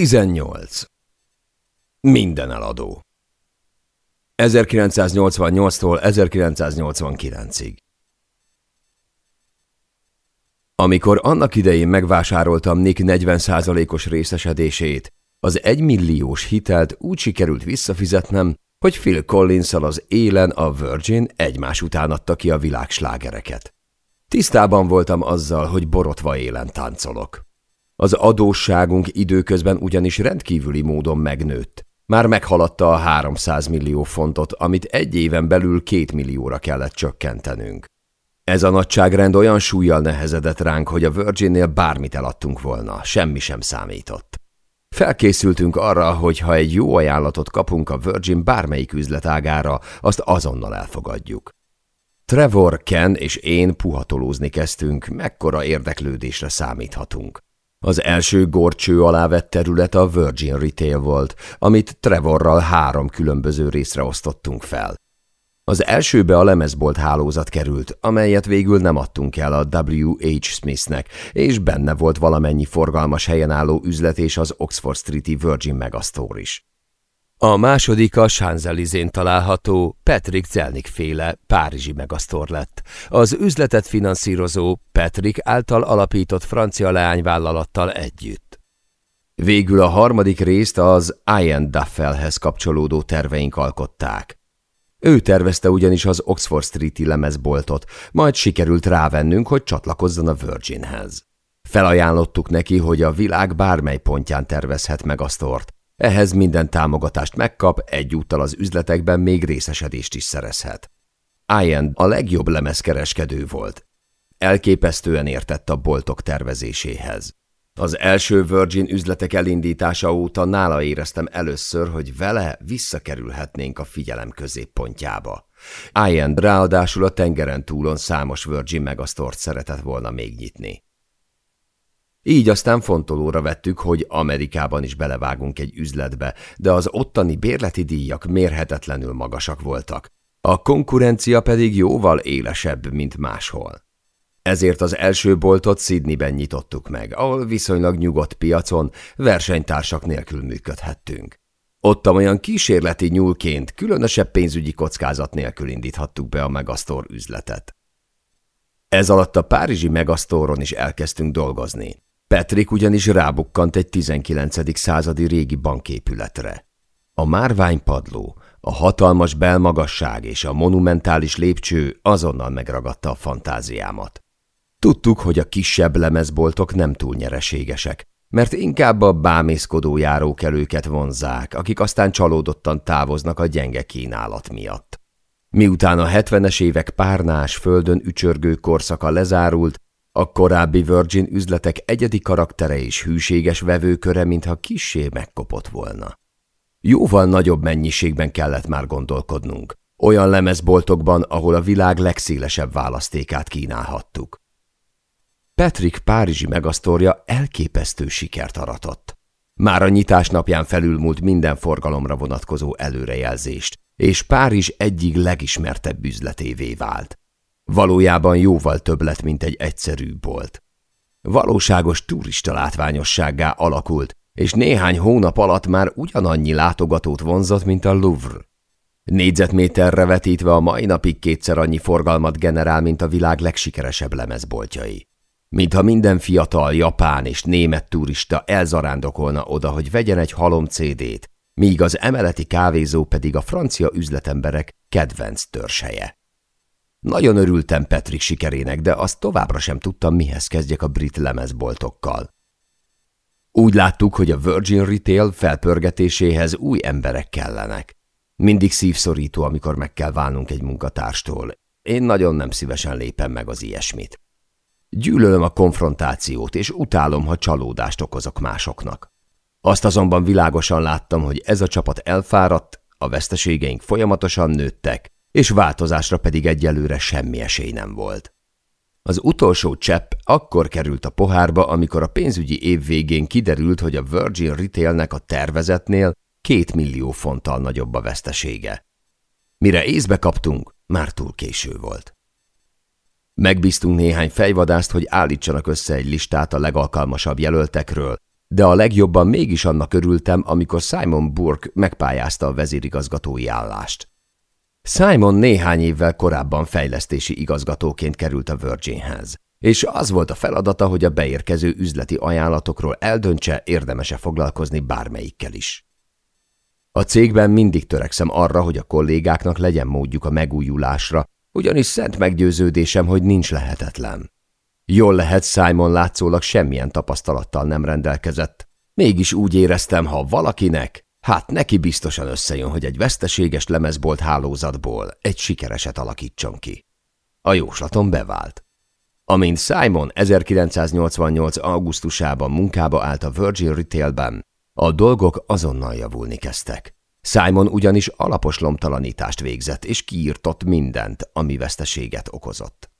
18. Minden eladó 1988-tól 1989-ig Amikor annak idején megvásároltam Nick 40%-os részesedését, az egymilliós hitelt úgy sikerült visszafizetnem, hogy Phil collins az élen a Virgin egymás után adta ki a világslágereket. Tisztában voltam azzal, hogy borotva élen táncolok. Az adósságunk időközben ugyanis rendkívüli módon megnőtt. Már meghaladta a 300 millió fontot, amit egy éven belül két millióra kellett csökkentenünk. Ez a nagyságrend olyan súlyjal nehezedett ránk, hogy a Virginnél bármit eladtunk volna, semmi sem számított. Felkészültünk arra, hogy ha egy jó ajánlatot kapunk a Virgin bármelyik üzletágára, azt azonnal elfogadjuk. Trevor, Ken és én puhatolózni kezdtünk, mekkora érdeklődésre számíthatunk. Az első gorcső alá vett terület a Virgin Retail volt, amit Trevorral három különböző részre osztottunk fel. Az elsőbe a lemezbolt hálózat került, amelyet végül nem adtunk el a W.H. Smithnek, és benne volt valamennyi forgalmas helyen álló üzlet és az Oxford Street-i Virgin Megastore is. A második a Sánzelizén található Patrick Zelnick féle Párizsi megasztor lett. Az üzletet finanszírozó Patrick által alapított francia leányvállalattal együtt. Végül a harmadik részt az Ian Duffelhez kapcsolódó terveink alkották. Ő tervezte ugyanis az Oxford Street-i lemezboltot, majd sikerült rávennünk, hogy csatlakozzon a Virginhez. Felajánlottuk neki, hogy a világ bármely pontján tervezhet meg a sztort, ehhez minden támogatást megkap, egyúttal az üzletekben még részesedést is szerezhet. Ian a legjobb lemezkereskedő volt. Elképesztően értett a boltok tervezéséhez. Az első Virgin üzletek elindítása óta nála éreztem először, hogy vele visszakerülhetnénk a figyelem középpontjába. Ian ráadásul a tengeren túlon számos Virgin megasztort szeretett volna még nyitni. Így aztán fontolóra vettük, hogy Amerikában is belevágunk egy üzletbe, de az ottani bérleti díjak mérhetetlenül magasak voltak. A konkurencia pedig jóval élesebb, mint máshol. Ezért az első boltot Sydneyben nyitottuk meg, ahol viszonylag nyugodt piacon versenytársak nélkül működhettünk. Ott olyan kísérleti nyúlként, különösebb pénzügyi kockázat nélkül indíthattuk be a Megasztor üzletet. Ez alatt a párizsi Megasztoron is elkezdtünk dolgozni. Patrick ugyanis rábukkant egy 19. századi régi banképületre. A márványpadló, a hatalmas belmagasság és a monumentális lépcső azonnal megragadta a fantáziámat. Tudtuk, hogy a kisebb lemezboltok nem túl nyereségesek, mert inkább a bámészkodó járókelőket vonzák, akik aztán csalódottan távoznak a gyenge kínálat miatt. Miután a 70-es évek párnás földön ücsörgő korszaka lezárult, a korábbi Virgin üzletek egyedi karaktere és hűséges vevőköre, mintha kissé megkopott volna. Jóval nagyobb mennyiségben kellett már gondolkodnunk, olyan lemezboltokban, ahol a világ legszélesebb választékát kínálhattuk. Patrick párizsi megasztorja elképesztő sikert aratott. Már a nyitás napján felülmúlt minden forgalomra vonatkozó előrejelzést, és Párizs egyik legismertebb üzletévé vált. Valójában jóval több lett, mint egy egyszerű bolt. Valóságos turista látványossággá alakult, és néhány hónap alatt már ugyanannyi látogatót vonzott, mint a Louvre. Négyzetméterre vetítve a mai napig kétszer annyi forgalmat generál, mint a világ legsikeresebb lemezboltjai. Mintha minden fiatal japán és német turista elzarándokolna oda, hogy vegyen egy halom CD-t, míg az emeleti kávézó pedig a francia üzletemberek kedvenc törzshelye. Nagyon örültem Petrik sikerének, de azt továbbra sem tudtam, mihez kezdjek a brit lemezboltokkal. Úgy láttuk, hogy a Virgin Retail felpörgetéséhez új emberek kellenek. Mindig szívszorító, amikor meg kell válnunk egy munkatárstól. Én nagyon nem szívesen lépem meg az ilyesmit. Gyűlölöm a konfrontációt, és utálom, ha csalódást okozok másoknak. Azt azonban világosan láttam, hogy ez a csapat elfáradt, a veszteségeink folyamatosan nőttek, és változásra pedig egyelőre semmi esély nem volt. Az utolsó csepp akkor került a pohárba, amikor a pénzügyi év végén kiderült, hogy a Virgin Retailnek a tervezetnél két millió fonttal nagyobb a vesztesége. Mire észbe kaptunk, már túl késő volt. Megbíztunk néhány fejvadászt, hogy állítsanak össze egy listát a legalkalmasabb jelöltekről, de a legjobban mégis annak örültem, amikor Simon Burke megpályázta a vezérigazgatói állást. Simon néhány évvel korábban fejlesztési igazgatóként került a Virginhez, és az volt a feladata, hogy a beérkező üzleti ajánlatokról eldöntse, érdemese foglalkozni bármelyikkel is. A cégben mindig törekszem arra, hogy a kollégáknak legyen módjuk a megújulásra, ugyanis szent meggyőződésem, hogy nincs lehetetlen. Jól lehet, Simon látszólag semmilyen tapasztalattal nem rendelkezett. Mégis úgy éreztem, ha valakinek, hát neki biztosan összejön, hogy egy veszteséges lemezbolt hálózatból egy sikereset alakítson ki. A jóslatom bevált. Amint Simon 1988. augusztusában munkába állt a Virgin Retailben, a dolgok azonnal javulni kezdtek. Simon ugyanis alapos lomtalanítást végzett, és kiírtott mindent, ami veszteséget okozott.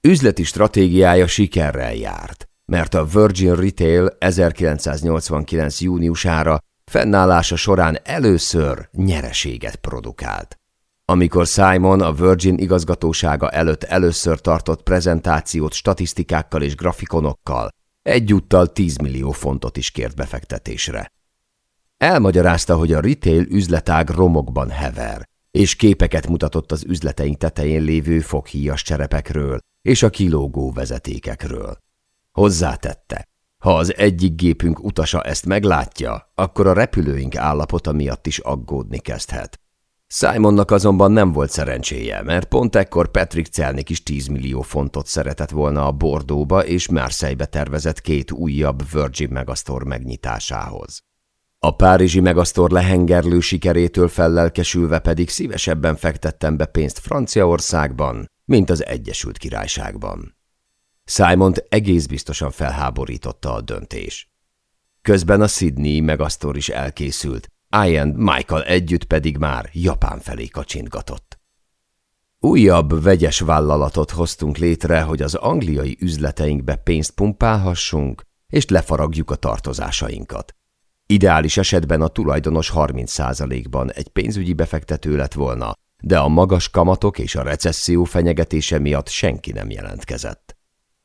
Üzleti stratégiája sikerrel járt, mert a Virgin Retail 1989. júniusára fennállása során először nyereséget produkált. Amikor Simon a Virgin igazgatósága előtt először tartott prezentációt statisztikákkal és grafikonokkal, egyúttal 10 millió fontot is kért befektetésre. Elmagyarázta, hogy a retail üzletág romokban hever, és képeket mutatott az üzleteink tetején lévő foghíjas cserepekről és a kilógó vezetékekről. Hozzátette, ha az egyik gépünk utasa ezt meglátja, akkor a repülőink állapota miatt is aggódni kezdhet. Simonnak azonban nem volt szerencséje, mert pont ekkor Patrick Celnik is 10 millió fontot szeretett volna a Bordóba és Marseille-be tervezett két újabb Virgin Megastore megnyitásához. A párizsi Megasztor lehengerlő sikerétől fellelkesülve pedig szívesebben fektettem be pénzt Franciaországban, mint az Egyesült Királyságban. Simon egész biztosan felháborította a döntés. Közben a Sydney Megasztor is elkészült, Ian Michael együtt pedig már Japán felé kacsintgatott. Újabb vegyes vállalatot hoztunk létre, hogy az angliai üzleteinkbe pénzt pumpálhassunk, és lefaragjuk a tartozásainkat. Ideális esetben a tulajdonos 30%-ban egy pénzügyi befektető lett volna, de a magas kamatok és a recesszió fenyegetése miatt senki nem jelentkezett.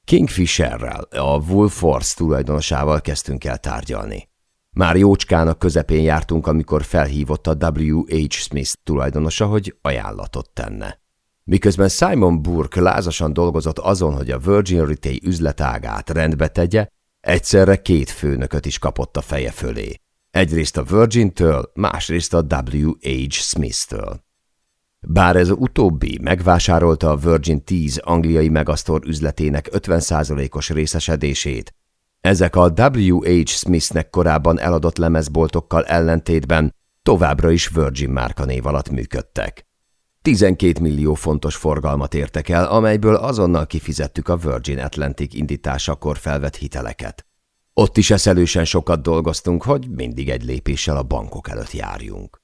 Kingfisherrel, a Woolforce tulajdonosával kezdtünk el tárgyalni. Már jócskának közepén jártunk, amikor felhívott a W.H. Smith tulajdonosa, hogy ajánlatot tenne. Miközben Simon Burke lázasan dolgozott azon, hogy a Virgin Retail üzletágát rendbe tegye, Egyszerre két főnököt is kapott a feje fölé. Egyrészt a Virgin-től, másrészt a W.H. Smith-től. Bár ez utóbbi megvásárolta a Virgin 10 angliai megasztor üzletének 50%-os részesedését, ezek a W.H. Smithnek korábban eladott lemezboltokkal ellentétben továbbra is Virgin márkanév alatt működtek. 12 millió fontos forgalmat értek el, amelyből azonnal kifizettük a Virgin Atlantic indításakor felvett hiteleket. Ott is eszelősen sokat dolgoztunk, hogy mindig egy lépéssel a bankok előtt járjunk.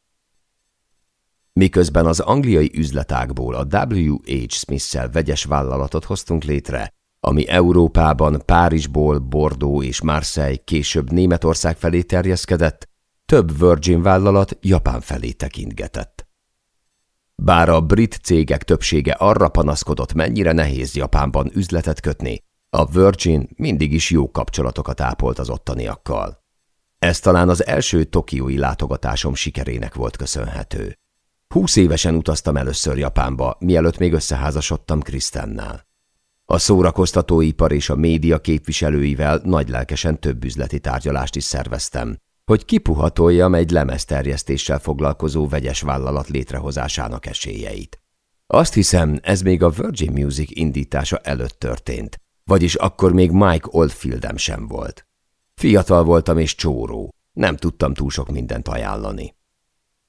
Miközben az angliai üzletágból a W.H. Smith-szel vegyes vállalatot hoztunk létre, ami Európában Párizsból Bordeaux és Marseille később Németország felé terjeszkedett, több Virgin vállalat Japán felé tekintgetett. Bár a brit cégek többsége arra panaszkodott, mennyire nehéz Japánban üzletet kötni, a Virgin mindig is jó kapcsolatokat ápolt az ottaniakkal. Ez talán az első tokiói látogatásom sikerének volt köszönhető. Húsz évesen utaztam először Japánba, mielőtt még összeházasodtam Krisztennel. A szórakoztatóipar és a média képviselőivel nagy lelkesen több üzleti tárgyalást is szerveztem, hogy kipuhatoljam egy lemezterjesztéssel foglalkozó vegyes vállalat létrehozásának esélyeit. Azt hiszem, ez még a Virgin Music indítása előtt történt, vagyis akkor még Mike Oldfieldem sem volt. Fiatal voltam és csóró, nem tudtam túl sok mindent ajánlani.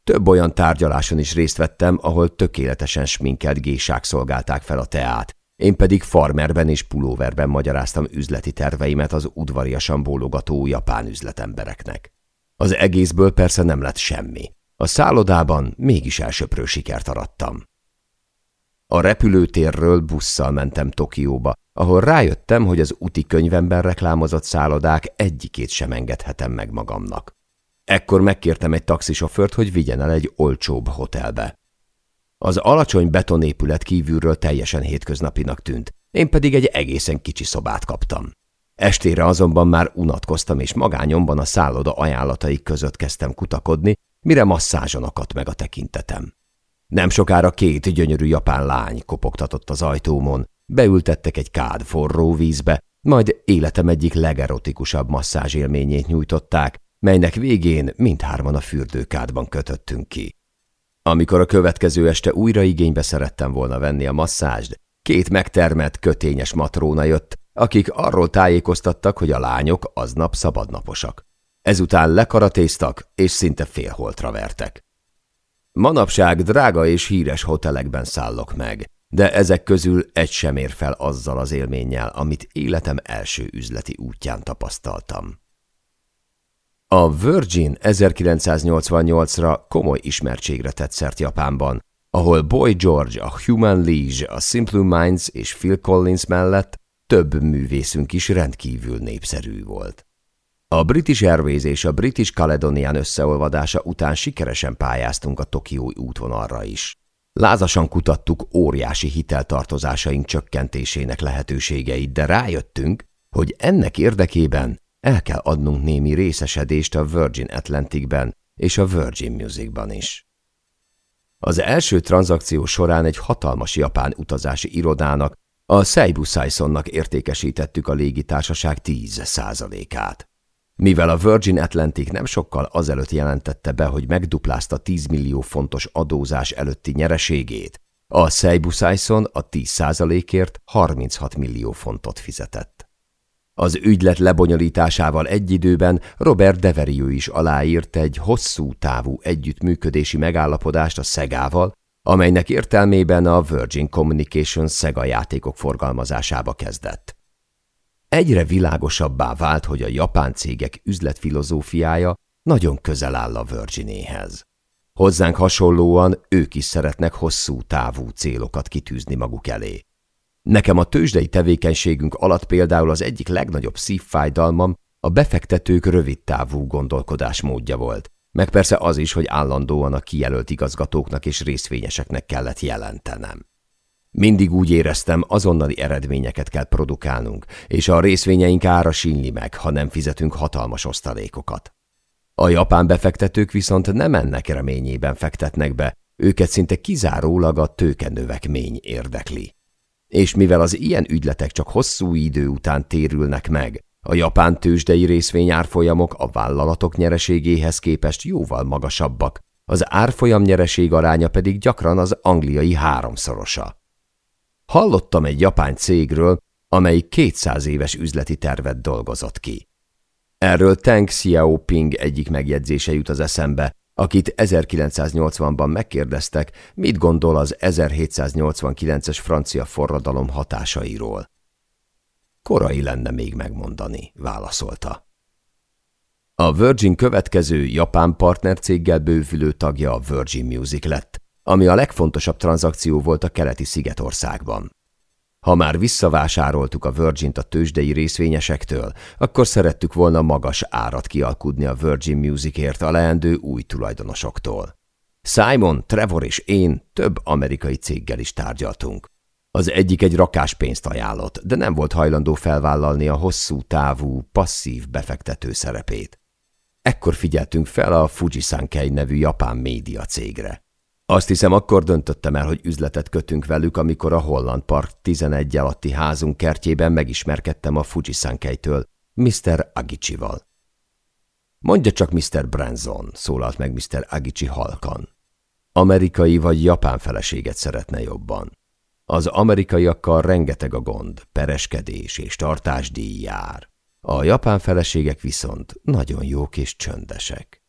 Több olyan tárgyaláson is részt vettem, ahol tökéletesen sminkelt gésák szolgálták fel a teát, én pedig farmerben és pulóverben magyaráztam üzleti terveimet az udvariasan bólogató japán üzletembereknek. Az egészből persze nem lett semmi. A szállodában mégis elsöprő sikert arattam. A repülőtérről busszal mentem Tokióba, ahol rájöttem, hogy az úti könyvemben reklámozott szállodák egyikét sem engedhetem meg magamnak. Ekkor megkértem egy taxisofőrt, hogy vigyen el egy olcsóbb hotelbe. Az alacsony betonépület kívülről teljesen hétköznapinak tűnt, én pedig egy egészen kicsi szobát kaptam. Estére azonban már unatkoztam, és magányomban a szálloda ajánlatai között kezdtem kutakodni, mire masszázson akadt meg a tekintetem. Nem sokára két gyönyörű japán lány kopogtatott az ajtómon, beültettek egy kád forró vízbe, majd életem egyik legerotikusabb masszázs élményét nyújtották, melynek végén mindhárman a fürdőkádban kötöttünk ki. Amikor a következő este újra igénybe szerettem volna venni a masszázst, két megtermett, kötényes matróna jött, akik arról tájékoztattak, hogy a lányok aznap szabadnaposak. Ezután lekaratéztak, és szinte félholtra vertek. Manapság drága és híres hotelekben szállok meg, de ezek közül egy sem ér fel azzal az élménnyel, amit életem első üzleti útján tapasztaltam. A Virgin 1988-ra komoly ismertségre tett szert Japánban, ahol Boy George, a Human League, a Simple Minds és Phil Collins mellett több művészünk is rendkívül népszerű volt. A British Airways és a British Caledonian összeolvadása után sikeresen pályáztunk a Tokiói útvonalra is. Lázasan kutattuk óriási hiteltartozásaink csökkentésének lehetőségeit, de rájöttünk, hogy ennek érdekében el kell adnunk némi részesedést a Virgin Atlanticben és a Virgin Musicban is. Az első tranzakció során egy hatalmas japán utazási irodának, a Seibu Saisonnak értékesítettük a légitársaság 10 százalékát. Mivel a Virgin Atlantic nem sokkal azelőtt jelentette be, hogy megduplázta 10 millió fontos adózás előtti nyereségét, a Seibu Saison a 10 százalékért 36 millió fontot fizetett. Az ügylet lebonyolításával egy időben Robert Deverio is aláírt egy hosszú távú együttműködési megállapodást a Szegával, amelynek értelmében a Virgin Communications Sega játékok forgalmazásába kezdett. Egyre világosabbá vált, hogy a japán cégek üzletfilozófiája nagyon közel áll a Virginéhez. Hozzánk hasonlóan ők is szeretnek hosszú távú célokat kitűzni maguk elé. Nekem a tőzsdei tevékenységünk alatt például az egyik legnagyobb szívfájdalmam a befektetők rövidtávú gondolkodásmódja volt, meg persze az is, hogy állandóan a kijelölt igazgatóknak és részvényeseknek kellett jelentenem. Mindig úgy éreztem, azonnali eredményeket kell produkálnunk, és a részvényeink ára sínli meg, ha nem fizetünk hatalmas osztalékokat. A japán befektetők viszont nem ennek reményében fektetnek be, őket szinte kizárólag a tőkenövekmény érdekli. És mivel az ilyen ügyletek csak hosszú idő után térülnek meg, a japán tőzsdei részvényárfolyamok a vállalatok nyereségéhez képest jóval magasabbak, az árfolyam nyereség aránya pedig gyakran az angliai háromszorosa. Hallottam egy japán cégről, amely 200 éves üzleti tervet dolgozott ki. Erről Teng Xiaoping egyik megjegyzése jut az eszembe, akit 1980-ban megkérdeztek, mit gondol az 1789-es francia forradalom hatásairól. Korai lenne még megmondani, válaszolta. A Virgin következő japán partnercéggel bővülő tagja a Virgin Music lett, ami a legfontosabb tranzakció volt a keleti szigetországban. Ha már visszavásároltuk a Virgin-t a tőzsdei részvényesektől, akkor szerettük volna magas árat kialkudni a Virgin Musicért a leendő új tulajdonosoktól. Simon, Trevor és én több amerikai céggel is tárgyaltunk. Az egyik egy rakás pénzt ajánlott, de nem volt hajlandó felvállalni a hosszú távú, passzív befektető szerepét. Ekkor figyeltünk fel a Fujisankei nevű japán média cégre. Azt hiszem, akkor döntöttem el, hogy üzletet kötünk velük, amikor a Holland Park 11 alatti házunk kertjében megismerkedtem a Fujisankei-től, Mr. Agicsival. Mondja csak Mr. Branson, szólalt meg Mr. Agici halkan. Amerikai vagy japán feleséget szeretne jobban. Az amerikaiakkal rengeteg a gond, pereskedés és tartásdíj jár. A japán feleségek viszont nagyon jók és csöndesek.